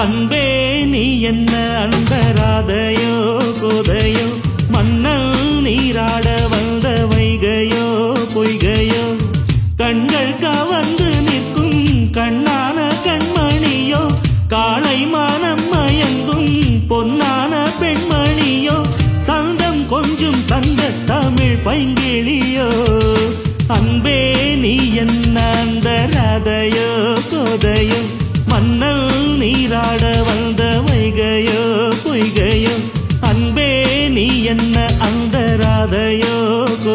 அன்பே நீ என்ன அன்பராதையோ கோதையோ? மன்னல் நீராட வந்த வைகையோ பொய்கையோ? கண்கள் கவர்ந்து நிற்கும் கண்ணான கண்மணியோ? காளை மானம் மயங்கும் பொன்னான பெண்மணியோ? சந்தம் கொஞ்சம் சங்க தமிழ் பைங்கிழியோ அன்பே நீ என்ன அந்த ராதையோ கோதையோ? மன்ன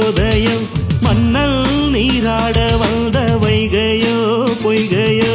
கோதையோ மன்னல் நீராட வந்த வைகையோ பொய்கையோ